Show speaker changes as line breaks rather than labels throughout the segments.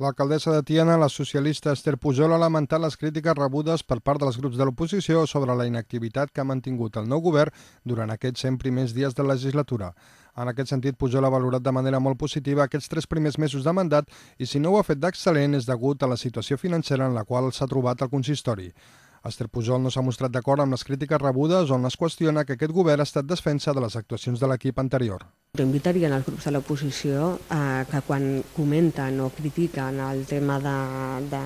L'alcaldessa de Tiana, la socialista Esther Pujol, ha lamentat les crítiques rebudes per part dels grups de l'oposició sobre la inactivitat que ha mantingut el nou govern durant aquests 100 primers dies de legislatura. En aquest sentit, Pujol ha valorat de manera molt positiva aquests tres primers mesos de mandat i si no ho ha fet d'excel·lent és degut a la situació financera en la qual s'ha trobat el consistori. Esther Pujol no s'ha mostrat d'acord amb les crítiques rebudes on es qüestiona que aquest govern ha estat defensa de les actuacions de l'equip anterior.
Jo invitaria els grups de l'oposició eh, que quan comenten o critiquen el tema de, de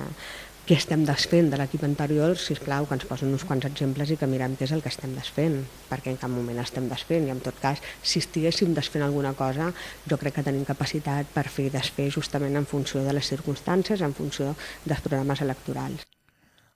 què estem desfent de l'equip anterior, si plau que ens posen uns quants exemples i que mirem què és el que estem desfent, perquè en cap moment estem desfent i en tot cas, si estiguéssim desfent alguna cosa, jo crec que tenim capacitat per fer desfer justament en funció de les circumstàncies, en funció dels programes electorals.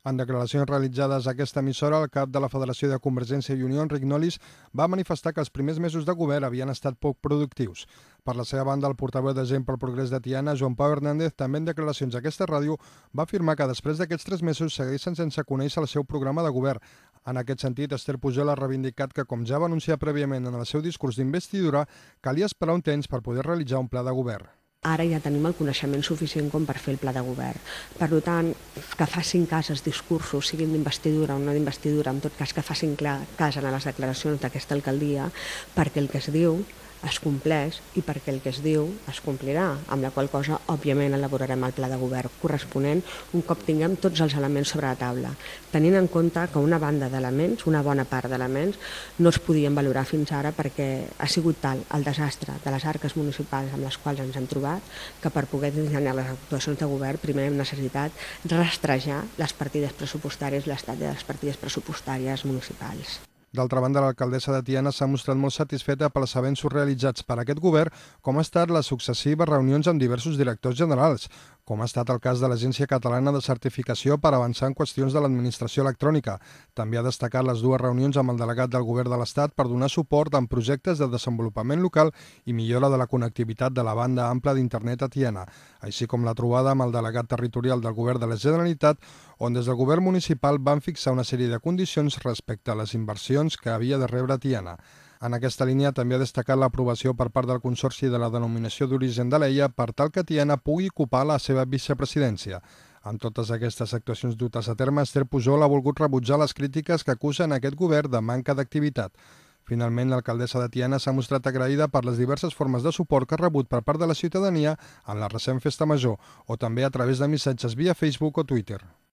En declaracions realitzades a aquesta emissora, el cap de la Federació de Convergència i Unió, Enric Nolis, va manifestar que els primers mesos de govern havien estat poc productius. Per la seva banda, el portaveu de Gent pel Progrés de Tiana, Joan Pau Hernández, també en declaracions a aquesta ràdio, va afirmar que després d'aquests tres mesos segueixen sense conèixer el seu programa de govern. En aquest sentit, Esther Pujol ha reivindicat que, com ja va anunciar prèviament en el seu discurs d'investidura, calia esperar un temps per poder realitzar un pla de govern.
Ara ja tenim el coneixement suficient com per fer el pla de govern. Per tant, que facin cas als discursos, siguin d'investidura o no d'investidura, en tot cas que facin cas a les declaracions d'aquesta alcaldia, perquè el que es diu es compleix i perquè el que es diu es complirà, amb la qual cosa, òbviament, elaborarem el pla de govern corresponent un cop tinguem tots els elements sobre la taula, tenint en compte que una banda d'elements, una bona part d'elements, no es podien valorar fins ara perquè ha sigut tal el desastre de les arques municipals amb les quals ens hem trobat que per poder dissenyar les actuacions de govern primer hem necessitat rastrejar les partides pressupostàries, l'estat de les partides pressupostàries municipals.
D'altra banda, l'alcaldessa de Tiana s'ha mostrat molt satisfeta pels avenços realitzats per aquest govern, com ha estat les successives reunions amb diversos directors generals, com ha estat el cas de l'Agència Catalana de Certificació per avançar en qüestions de l'administració electrònica. També ha destacat les dues reunions amb el delegat del Govern de l'Estat per donar suport en projectes de desenvolupament local i millora de la connectivitat de la banda ampla d'internet a Tiana, així com la trobada amb el delegat territorial del Govern de la Generalitat, on des del Govern municipal van fixar una sèrie de condicions respecte a les inversions que havia de rebre Tiana. En aquesta línia també ha destacat l'aprovació per part del Consorci de la denominació d'origen de l'EIA per tal que Tiana pugui ocupar la seva vicepresidència. Amb totes aquestes actuacions dutes a terme, Esther Pujol ha volgut rebutjar les crítiques que acusen aquest govern de manca d'activitat. Finalment, l'alcaldessa de Tiana s'ha mostrat agraïda per les diverses formes de suport que ha rebut per part de la ciutadania en la recent festa major o també a través de missatges via Facebook o Twitter.